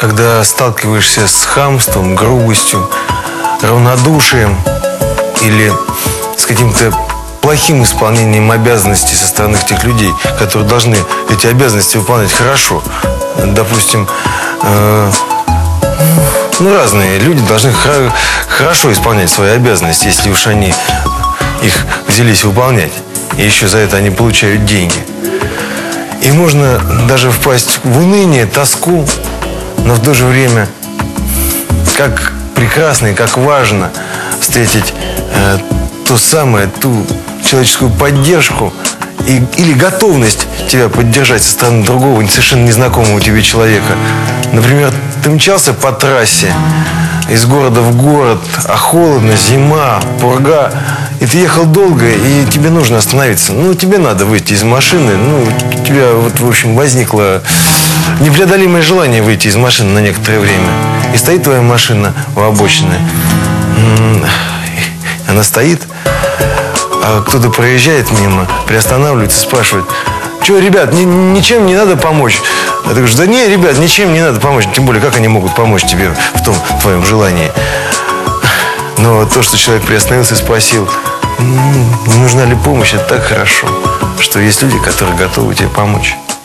когда сталкиваешься с хамством, грубостью, равнодушием или с каким-то плохим исполнением обязанностей со стороны тех людей, которые должны эти обязанности выполнять хорошо. Допустим, э, ну, разные люди должны хо- хорошо исполнять свои обязанности, если уж они их взялись выполнять. И еще за это они получают деньги. И можно даже впасть в уныние, тоску, но в то же время как прекрасно и как важно встретить э, то самое, ту человеческую поддержку и, или готовность тебя поддержать со стороны другого, совершенно незнакомого тебе человека. Например, ты мчался по трассе из города в город, а холодно, зима, пурга, и ты ехал долго, и тебе нужно остановиться. Ну, тебе надо выйти из машины, ну, у тебя вот, в общем, возникло непреодолимое желание выйти из машины на некоторое время. И стоит твоя машина у обочины. Она стоит, а кто-то проезжает мимо, приостанавливается, спрашивает, что, ребят, ни- ничем не надо помочь? А ты говоришь, да не, ребят, ничем не надо помочь. Тем более, как они могут помочь тебе в том твоем желании? Но то, что человек приостановился и спросил, «М, не нужна ли помощь, это так хорошо, что есть люди, которые готовы тебе помочь.